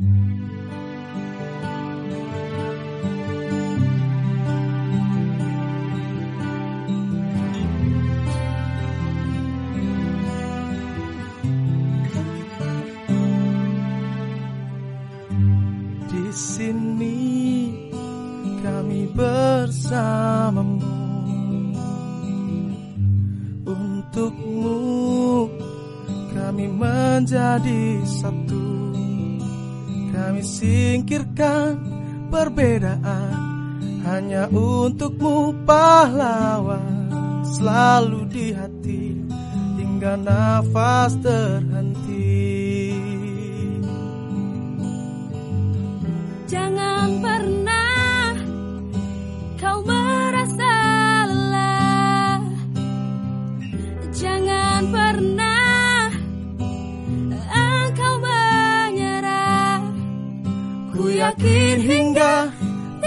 Di sini kami bersamamu. Untukmu kami menjadi satu Kami singkirkan perbedaan. Hanya untukmu pahlawan Selalu di hati. Hingga nafas terhenti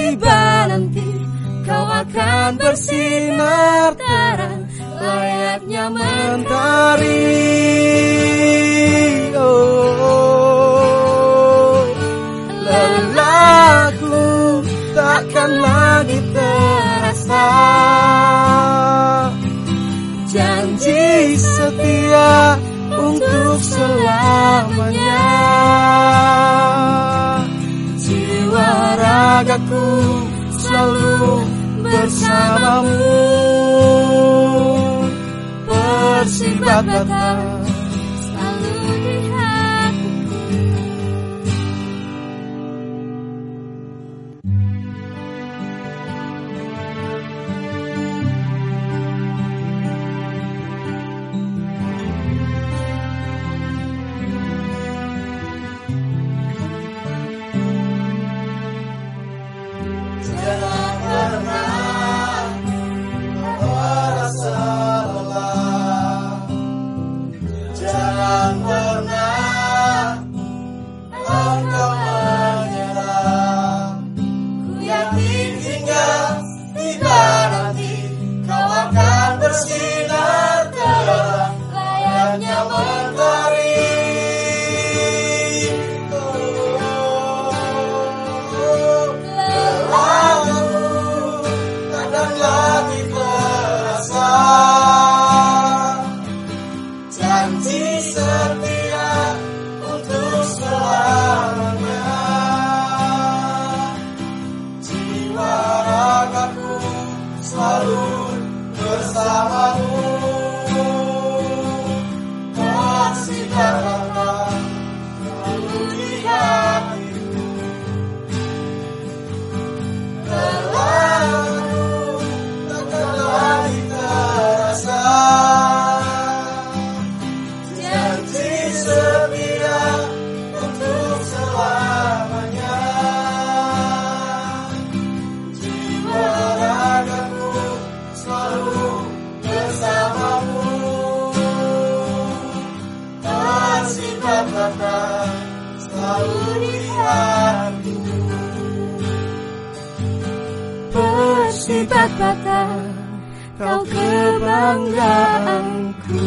tiba nanti Kau akan bersinar terang Layaknya mentari. Oh, Lelahku takkan lagi terasa. Janji setia untuk selamanya ragaku selalu bersamamu. Persibakata Selalu hingga tiba nanti Kau akan bersinar terang Layaknya mentari selalu Bersifat kata kau kebanggaanku